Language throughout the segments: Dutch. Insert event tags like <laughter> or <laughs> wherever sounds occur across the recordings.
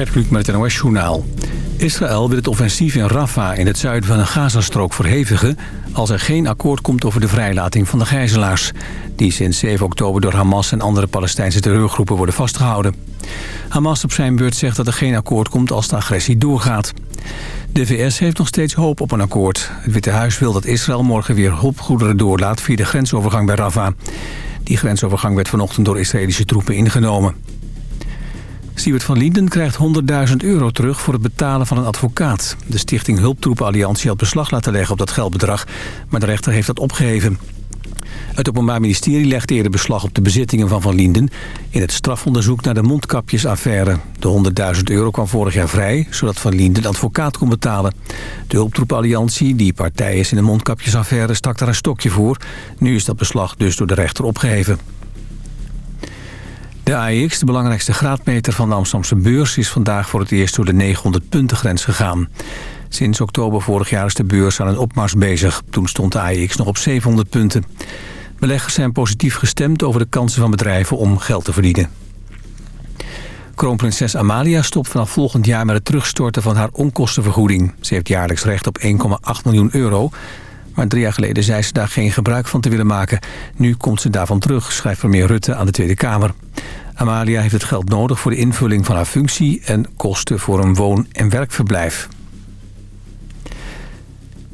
Gert Kluk met het NOS-journaal. Israël wil het offensief in Rafah in het zuiden van de Gazastrook verhevigen... als er geen akkoord komt over de vrijlating van de gijzelaars... die sinds 7 oktober door Hamas en andere Palestijnse terreurgroepen worden vastgehouden. Hamas op zijn beurt zegt dat er geen akkoord komt als de agressie doorgaat. De VS heeft nog steeds hoop op een akkoord. Het Witte Huis wil dat Israël morgen weer hulpgoederen doorlaat... via de grensovergang bij Rafah. Die grensovergang werd vanochtend door Israëlische troepen ingenomen. Siewert van Linden krijgt 100.000 euro terug voor het betalen van een advocaat. De stichting Hulptroepenalliantie had beslag laten leggen op dat geldbedrag... maar de rechter heeft dat opgeheven. Het Openbaar Ministerie legde eerder beslag op de bezittingen van Van Linden... in het strafonderzoek naar de mondkapjesaffaire. De 100.000 euro kwam vorig jaar vrij, zodat Van Linden advocaat kon betalen. De hulptroepenalliantie, die partij is in de mondkapjesaffaire... stak daar een stokje voor. Nu is dat beslag dus door de rechter opgeheven. De AEX, de belangrijkste graadmeter van de Amsterdamse beurs... is vandaag voor het eerst door de 900-puntengrens gegaan. Sinds oktober vorig jaar is de beurs aan een opmars bezig. Toen stond de AEX nog op 700 punten. Beleggers zijn positief gestemd over de kansen van bedrijven om geld te verdienen. Kroonprinses Amalia stopt vanaf volgend jaar met het terugstorten van haar onkostenvergoeding. Ze heeft jaarlijks recht op 1,8 miljoen euro. Maar drie jaar geleden zei ze daar geen gebruik van te willen maken. Nu komt ze daarvan terug, schrijft premier Rutte aan de Tweede Kamer. Amalia heeft het geld nodig voor de invulling van haar functie... en kosten voor een woon- en werkverblijf.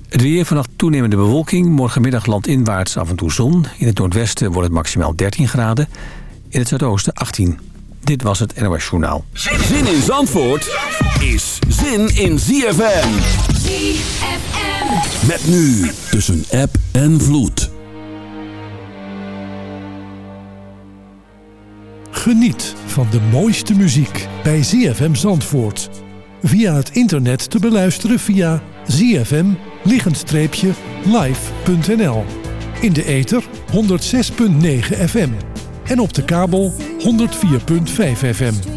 Het weer vannacht toenemende bewolking. Morgenmiddag landinwaarts af en toe zon. In het noordwesten wordt het maximaal 13 graden. In het zuidoosten 18. Dit was het NOS Journaal. Zin in Zandvoort is zin in ZFM. ZFM. Met nu tussen app en vloed. Geniet van de mooiste muziek bij ZFM Zandvoort. Via het internet te beluisteren via zfm-live.nl. In de ether 106.9 FM. En op de kabel 104.5 FM.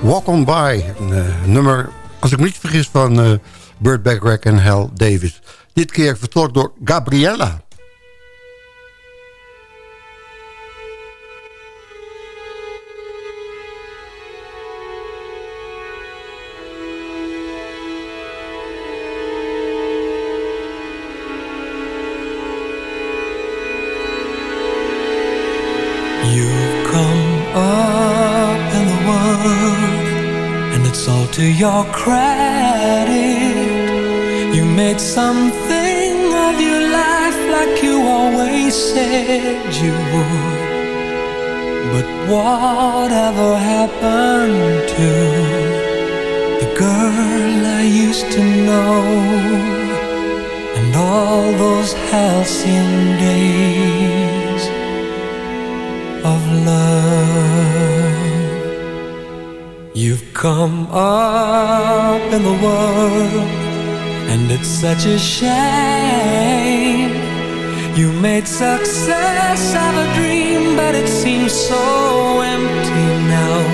Walk on by, eh, nummer, als ik me niet vergis, van eh, Burt Bacharach en Hal Davis. Dit keer vertolkt door Gabriella. To your credit. You made something of your life like you always said you would. But whatever happened to the girl I used to know, and all those halcyon days? of love. Come up in the world, and it's such a shame. You made success of a dream, but it seems so empty now.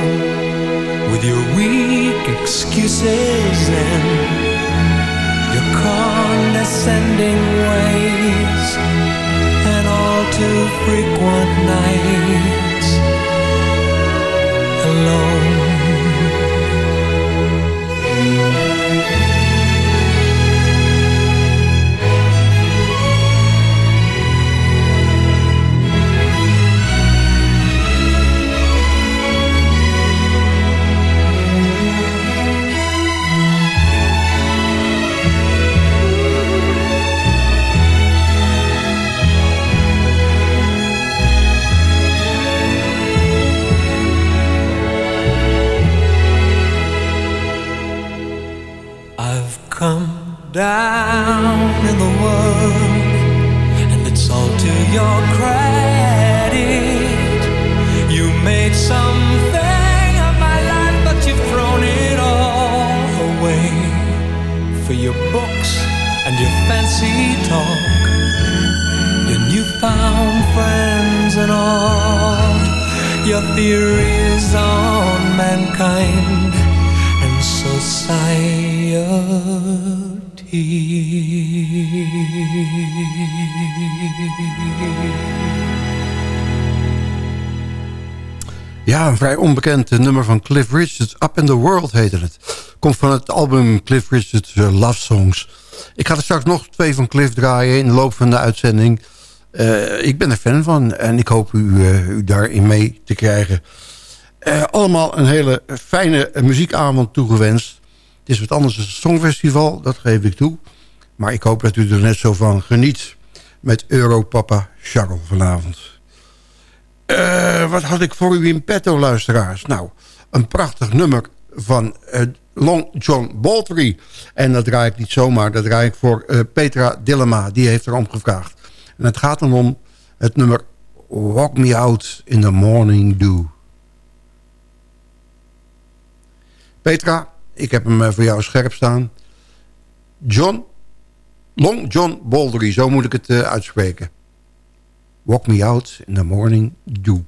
With your weak excuses and your condescending ways and all too frequent nights alone. Ja, een vrij onbekend eh, nummer van Cliff Richards. Up in the World heette het. Komt van het album Cliff Richards eh, Love Songs. Ik ga er straks nog twee van Cliff draaien in de loop van de uitzending. Eh, ik ben er fan van en ik hoop u, daarin mee te krijgen. Allemaal een hele fijne muziekavond toegewenst. Het is wat anders dan het Songfestival, dat geef ik toe. Maar ik hoop dat u er net zo van geniet met Europapa Charles vanavond. Eh, wat had ik voor u in petto, luisteraars? Nou, een prachtig nummer van eh, Long John Baldry. En dat draai ik niet zomaar, dat draai ik voor eh, Petra Dillema. Die heeft erom gevraagd. En het gaat dan om het nummer Walk Me Out in the Morning Dew. Petra, ik heb hem voor jou scherp staan. John, Long John Baldry, zo moet ik het eh, uitspreken. Walk me out in the morning dew.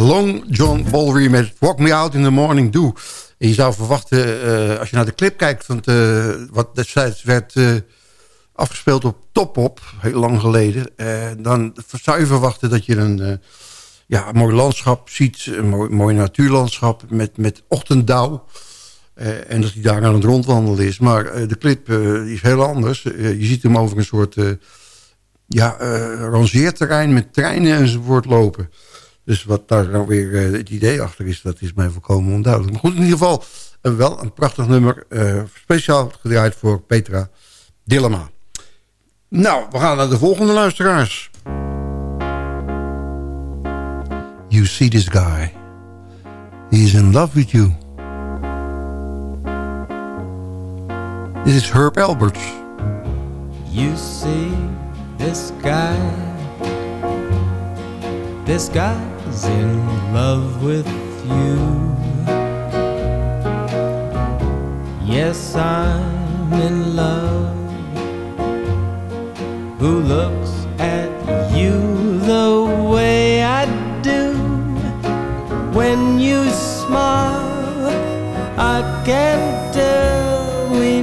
Long John Baldry met Walk Me Out in the Morning Dew. En je zou verwachten, eh, als je naar de clip kijkt... Van eh, wat destijds werd eh, afgespeeld op Top Op, heel lang geleden... dan zou je verwachten dat je een, ja, mooi landschap ziet... een mooi, natuurlandschap met, met ochtenddauw... En dat hij daar aan het rondwandelen is. Maar de clip is heel anders. Je ziet hem over een soort ja, rangeerterrein met treinen enzovoort lopen. Dus wat daar nou weer eh, het idee achter is, dat is mij volkomen onduidelijk. Maar goed, in ieder geval eh, wel een prachtig nummer. eh, speciaal gedraaid voor Petra Dillema. Nou, we gaan naar de volgende luisteraars. You see this guy. He is in love with you. Dit is Herb Alberts. You see this guy, this in love with you. Yes, I'm in love. Who looks at you the way I do? When you smile, I can't tell we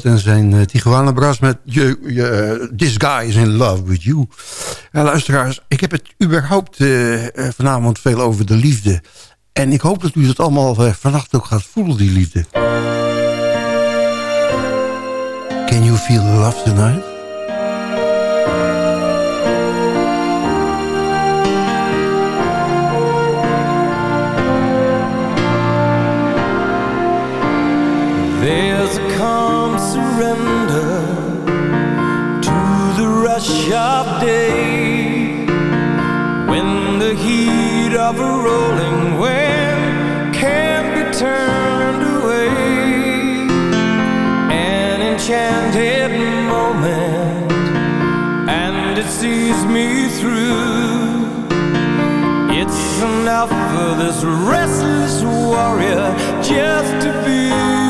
En zijn uh, Tijuana Brass met you, uh, This Guy is in Love with You. Ja, luisteraars, ik heb het überhaupt uh, vanavond veel over de liefde. En ik hoop dat u het allemaal vannacht ook gaat voelen, die liefde. Can you feel love tonight? Of day when the heat of a rolling wind can't be turned away. An enchanted moment, and it sees me through. It's enough for this restless warrior just to be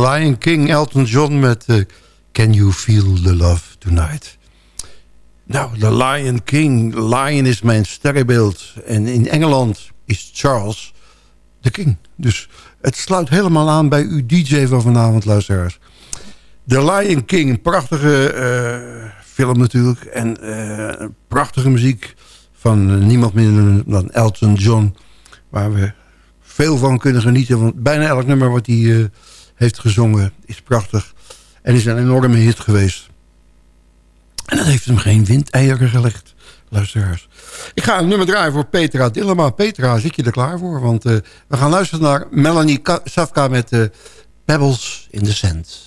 Lion King, Elton John met eh, Can You Feel the Love Tonight. Nou, The Lion King, Lion is mijn sterrenbeeld. En in Engeland is Charles de King. Dus het sluit helemaal aan bij uw DJ van vanavond, luisteraars. The Lion King, een prachtige eh, film natuurlijk. En eh, prachtige muziek van niemand minder dan Elton John. Waar we veel van kunnen genieten. Want bijna elk nummer wat hij heeft gezongen is prachtig. En is een enorme hit geweest. En dat heeft hem geen windeieren gelegd, luisteraars. Ik ga nummer draaien voor Petra Dillema. Petra, zit je er klaar voor? Want eh, we gaan luisteren naar Melanie Ka- Safka met eh, Pebbles in the Sand.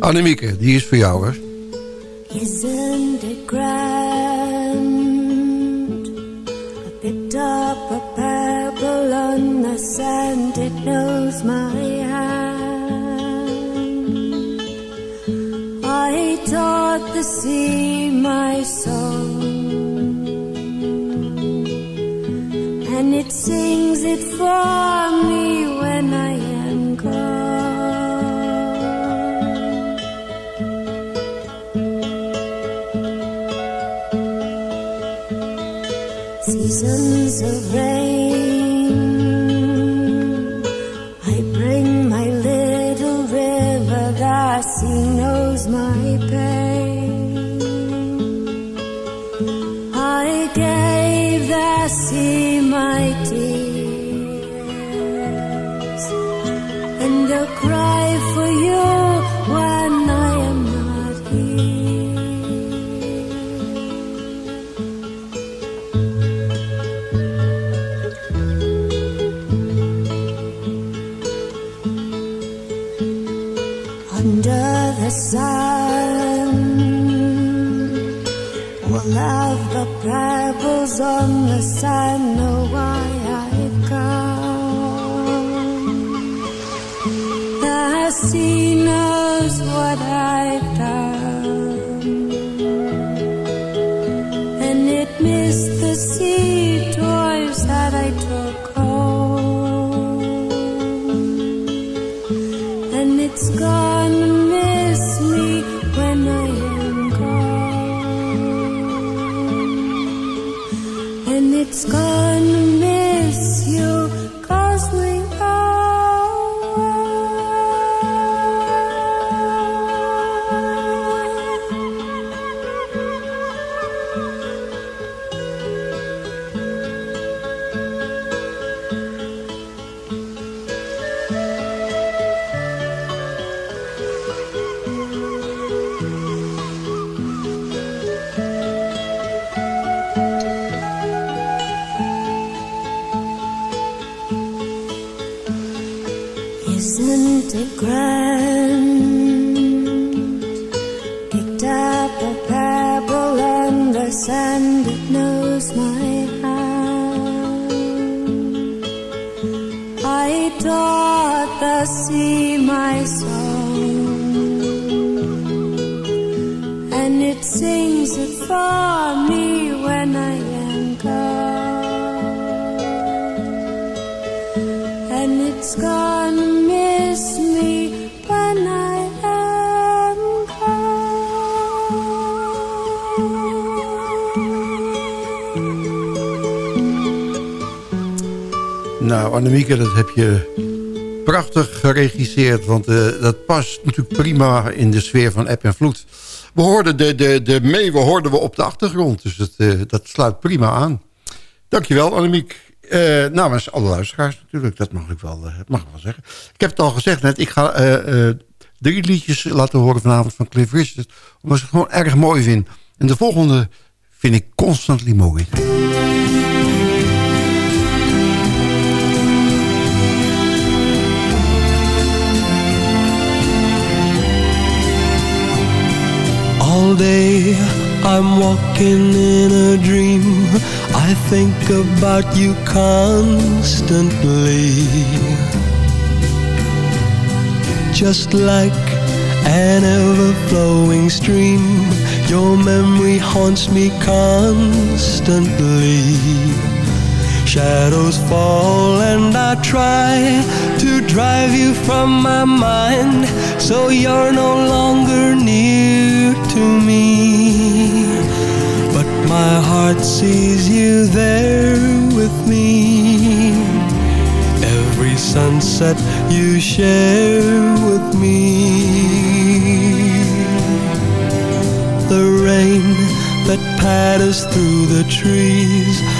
Annemieke, die is voor jou, hè? Isn't it grand? I picked up a pebble on the sand, it knows my hand. I taught the sea my song, and it sings it for me seasons of rain. silent. We'll have the pebbles on the sand. Nou, Annemieke, dat heb je prachtig geregisseerd. Want eh, dat past natuurlijk prima in de sfeer van App en Vloed. We hoorden de, de, de mee, we hoorden we op de achtergrond. Dus dat, eh, dat sluit prima aan. Dankjewel, Annemiek. Eh namens alle luisteraars natuurlijk, dat mag ik wel, eh, mag ik wel zeggen. Ik heb het al gezegd net, ik ga drie liedjes laten horen vanavond van Cliff Richard. Omdat ik het gewoon erg mooi vind. En de volgende vind ik Constantly mooi. Day I'm walking in a dream. I think about you constantly. Just like an ever flowing stream, your memory haunts me constantly. Shadows fall and I try to drive you from my mind so you're no longer near to me. But my heart sees you there with me. Every sunset you share with me. The rain that patters through the trees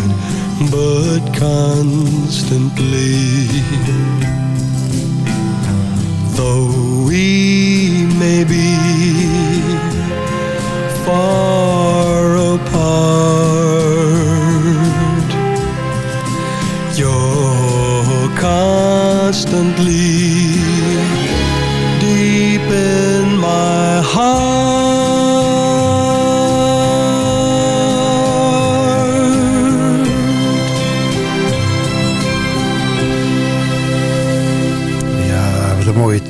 but constantly. Though we may be far apart, you're constantly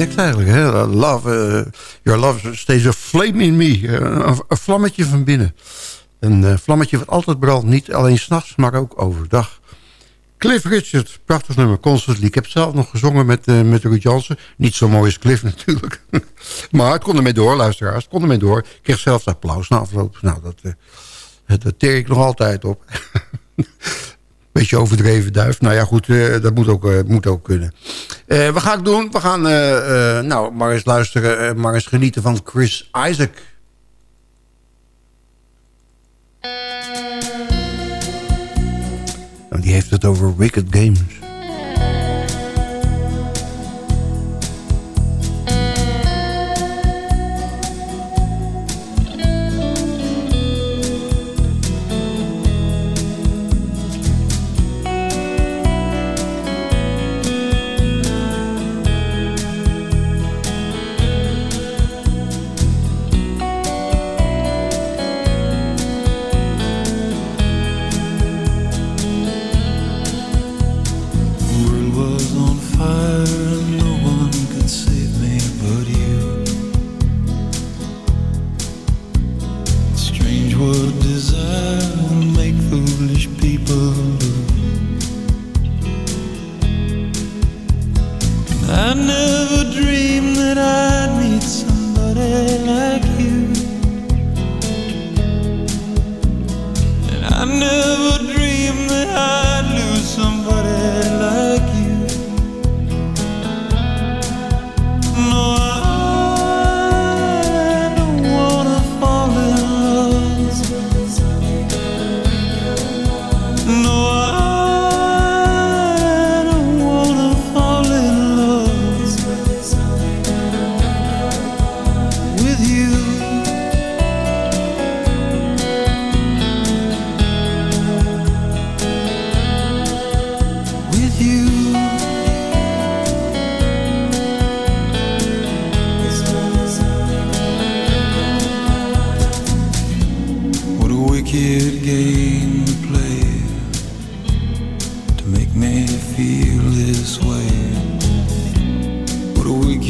eigenlijk. Hè? Love, eh, your love stays a flame in me. Eh, een, vlammetje van binnen. Een eh, vlammetje wat altijd brandt. Niet alleen s'nachts, maar ook overdag. Cliff Richard, prachtig nummer, Constantly. Ik heb zelf nog gezongen met, met Ruud Jansen. Niet zo mooi als Cliff <laughs> natuurlijk. maar het kon ermee door, luisteraars. Het kon ermee door. Ik kreeg zelfs applaus na afloop. Nou, dat, eh, dat teer ik nog altijd op. <laughs> Beetje overdreven duif. Nou ja, goed, eh, dat moet ook, eh, moet ook kunnen. Eh, we gaan het doen. We gaan nou, maar eens luisteren, maar eens genieten van Chris Isaac. Nou, die heeft het over Wicked Games.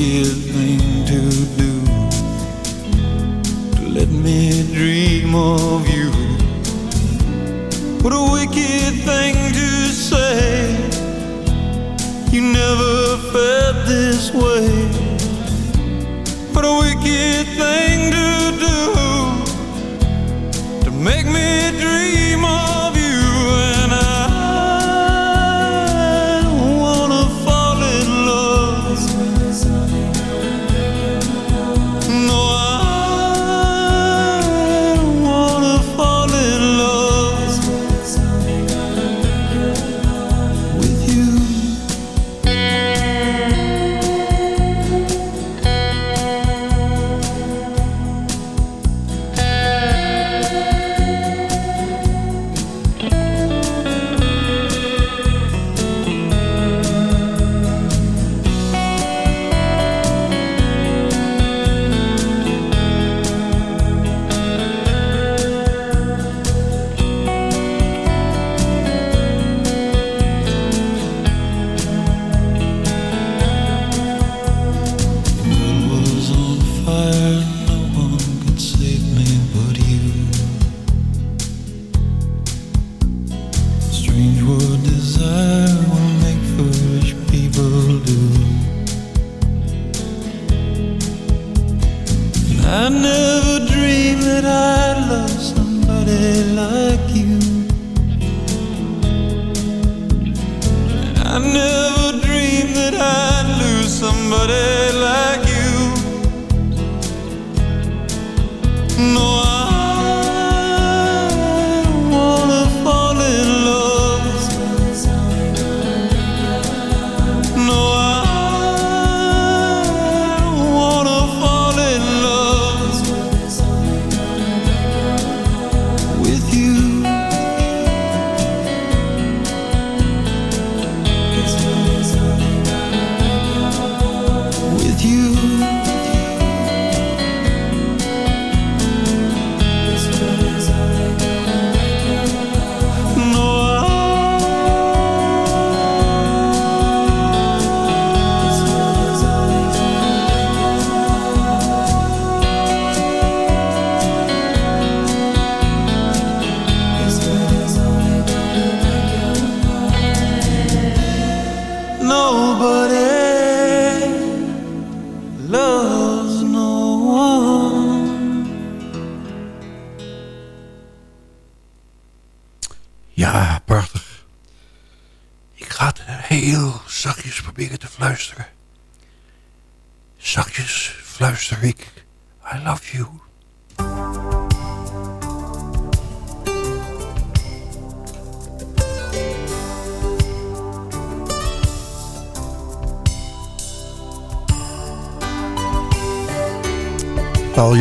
Wicked thing to do. To let me dream of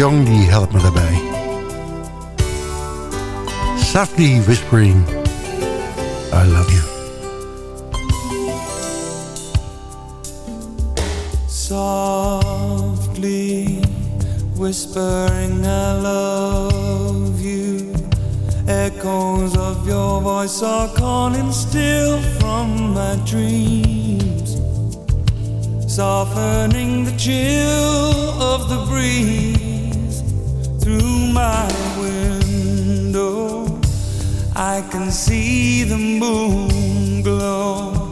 Die helpt me daarbij. Softly whispering, I love you. softly whispering I love you. Echoes of your voice are calling still from my dreams, softening the chill of the breeze through my window. I can see the moon glow,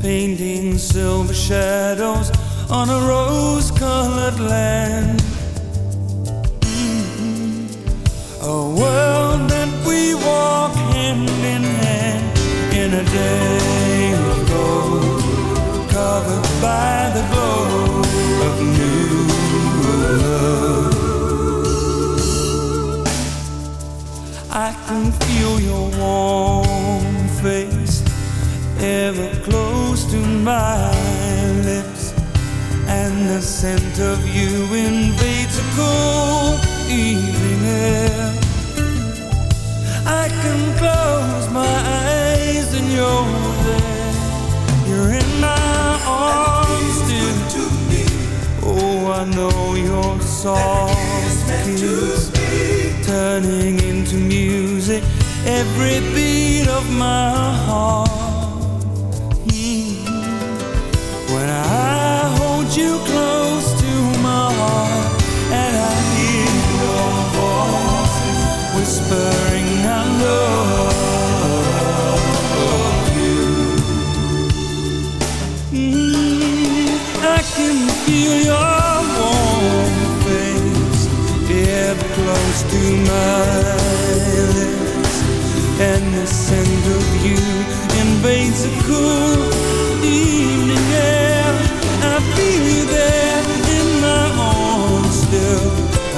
painting silver shadows on a rose colored land. Mm-hmm. A world that we walk hand in hand in a day of gold, covered by the glow can feel your warm face ever close to my lips and the scent of you invades a cool evening air. I can close my eyes and you're there. You're in my arms still. Oh, I know your soft kiss turning into music every beat of my heart. My lips and the scent of you invades the cool evening air. I feel you there in my arms still.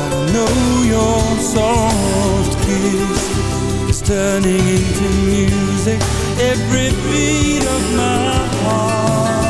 I know your soft kiss is turning into music every beat of my heart.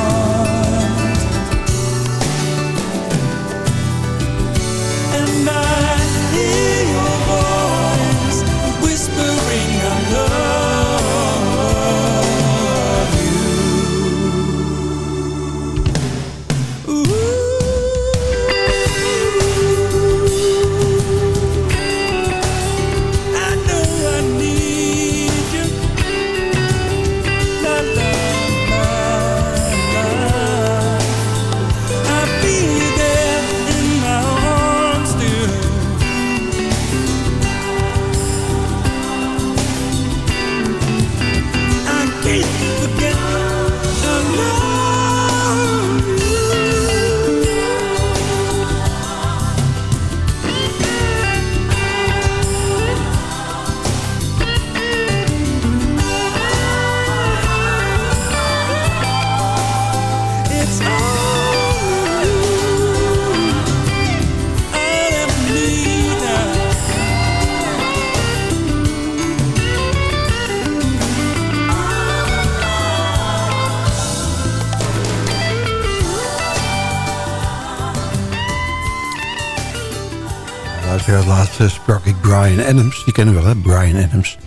Brian Adams. Die kennen we wel, hè? Brian Adams.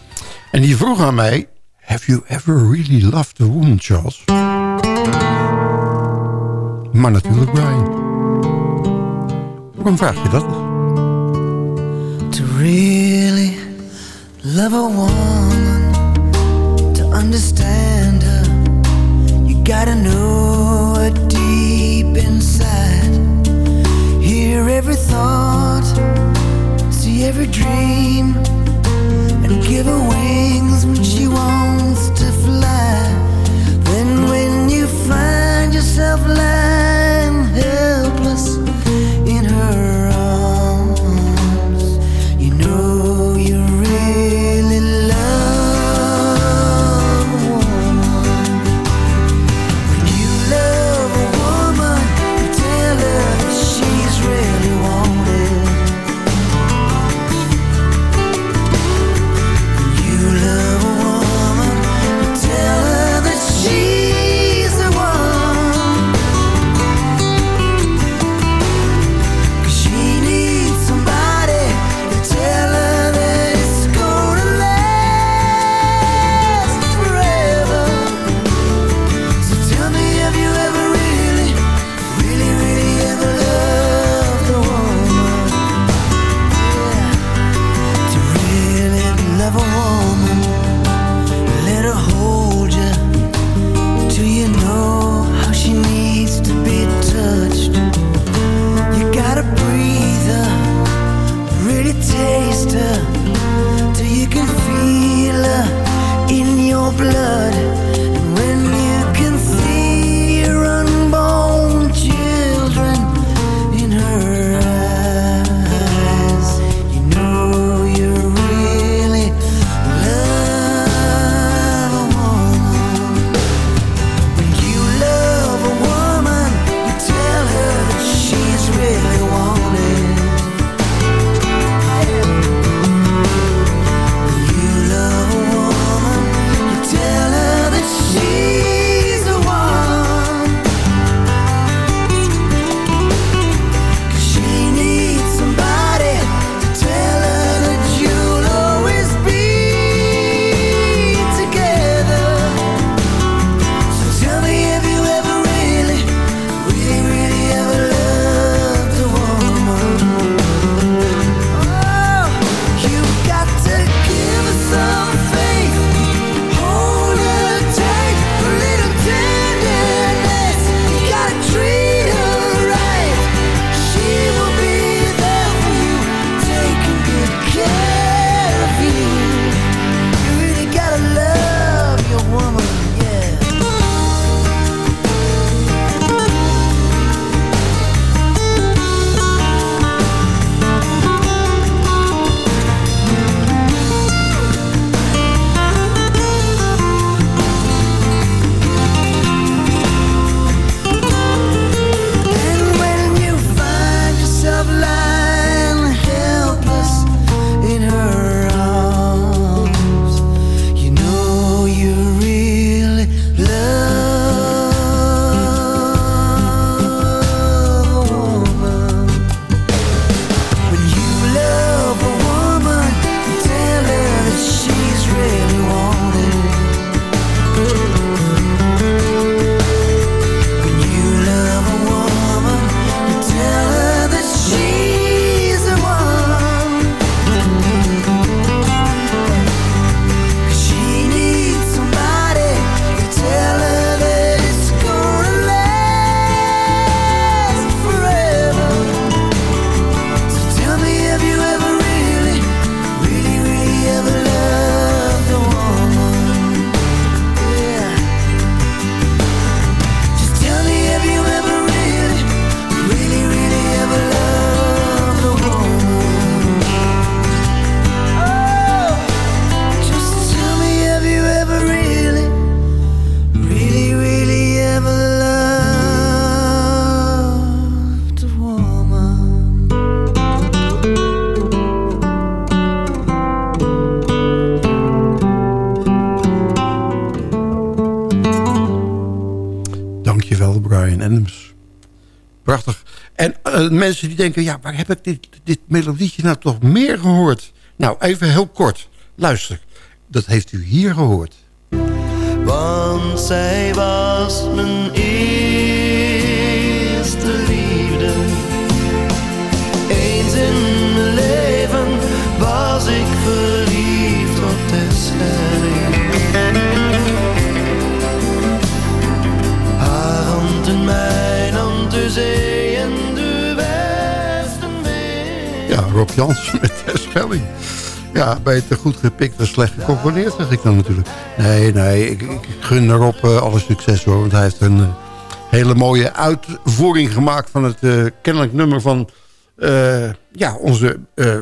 En die vroeg aan mij... Have you ever really loved a woman, Charles? Maar natuurlijk Brian. Waarom vraag je dat? To really love a woman, to understand her, you gotta know her deep inside. Dream, and give her wings when she wants mensen die denken, ja, waar heb ik dit, dit melodietje nou toch meer gehoord? Nou, even heel kort. Luister, dat heeft u hier gehoord. Want zij was mijn eerste liefde. Eens in mijn leven was ik verliefd op de sterren. Haar hand in mijn hand, zee Ja, Rob Jansen <laughs> met de Schelling. Ja, beter goed gepikt dan slecht gecomponeerd, zeg ik dan natuurlijk. Nee, nee, ik, ik gun Rob uh, alle succes hoor. Want hij heeft een uh, hele mooie uitvoering gemaakt van het uh, kennelijk nummer van ja, onze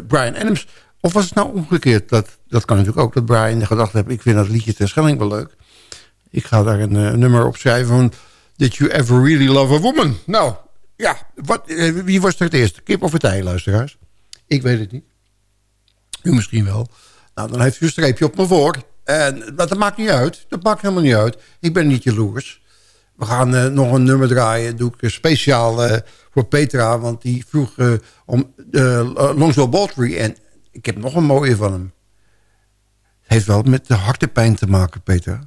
Brian Adams. Of was het nou omgekeerd? Dat, dat kan natuurlijk ook dat Brian gedacht heeft... ik vind dat liedje ter Schelling wel leuk. Ik ga daar een, nummer op schrijven van... Did you ever really love a woman? Nou, ja, wat, wie was er het eerste? Kip of het ei, luisteraars? Ik weet het niet. U misschien wel. Nou, dan heeft u een streepje op me voor. En, maar dat maakt niet uit. Dat maakt helemaal niet uit. Ik ben niet jaloers. We gaan uh, nog een nummer draaien. doe ik speciaal uh, voor Petra. Want die vroeg uh, om Longwell Baldry. En ik heb nog een mooie van hem. Het heeft wel met de hartepijn te maken, Petra.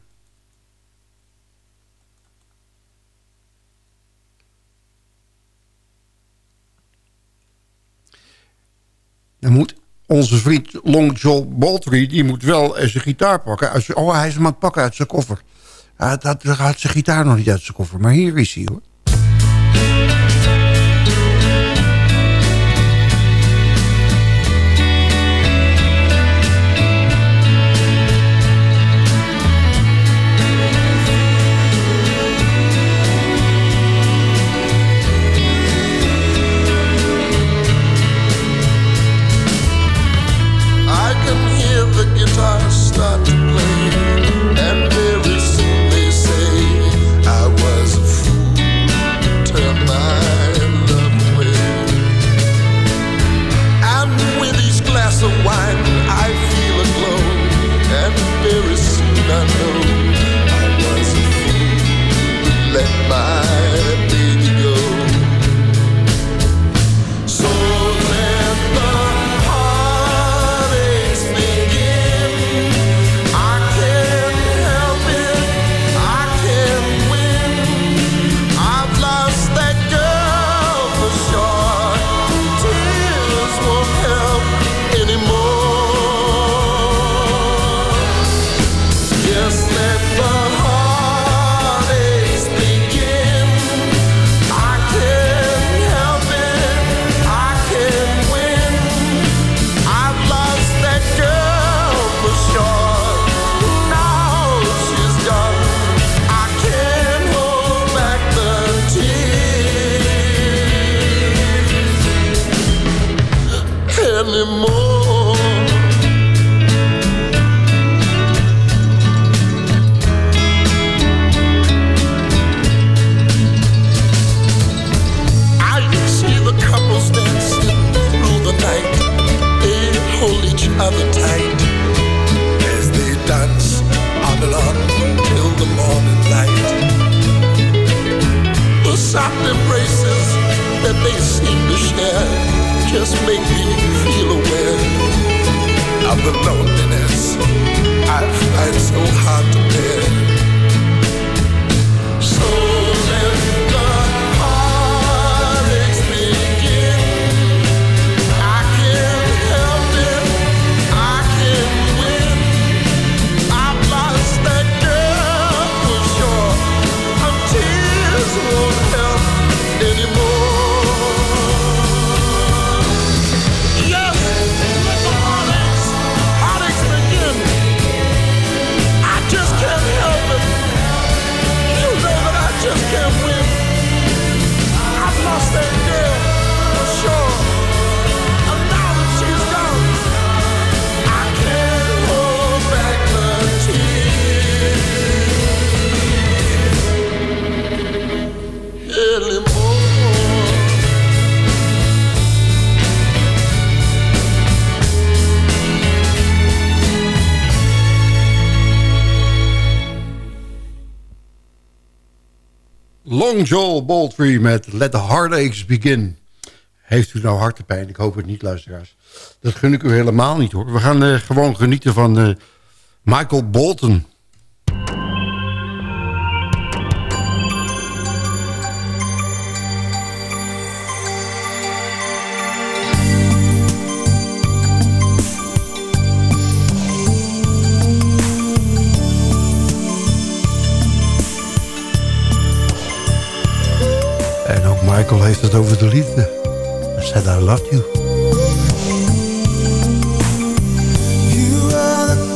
Dan moet onze vriend Long John Baldry, die moet wel zijn gitaar pakken. Oh, hij is hem aan het pakken uit zijn koffer. Hij gaat zijn gitaar nog niet uit zijn koffer. Maar hier is hij hoor. Long Joel Baldry met Let the Heartaches Begin. Heeft u nou hartepijn? Ik hoop het niet, luisteraars. Dat gun ik u helemaal niet, hoor. We gaan eh, gewoon genieten van eh, Michael Bolton... artikel heeft het over de liefde. I said I love you. You are the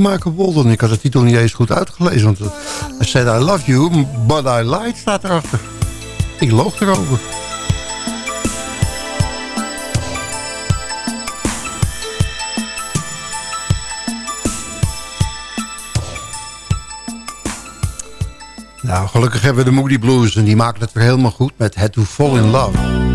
Michael Ik had de titel niet eens goed uitgelezen. Want het said I love you, but I lied staat erachter. Ik loog erover. Nou, gelukkig hebben we de Moody Blues en die maken het weer helemaal goed met Het to Fall in Love.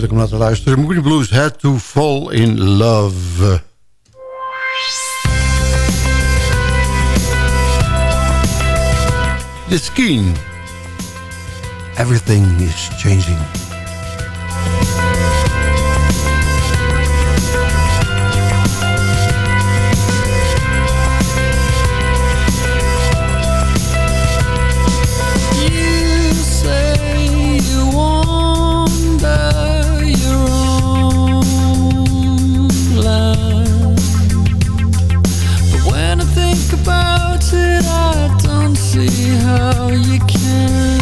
heerlijk om naar te luisteren. Moody Blues, Had to Fall in Love. The skin. Everything is changing. see how you can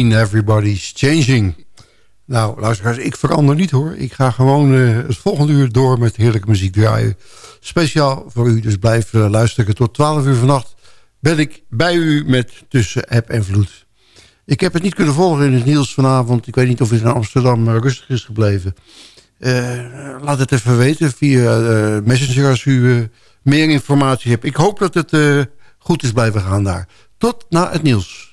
Everybody's Changing. Nou, luisteraars, ik verander niet hoor. Ik ga gewoon eh, het volgende uur door met heerlijke muziek draaien. Speciaal voor u, dus blijf eh, luisteren. Tot 12 uur vannacht ben ik bij u met Tussen App en Vloed. Ik heb het niet kunnen volgen in het nieuws vanavond. Ik weet niet of het in Amsterdam eh, rustig is gebleven. Laat het even weten via Messenger als u meer informatie hebt. Ik hoop dat het goed is blijven gaan daar. Tot na het nieuws.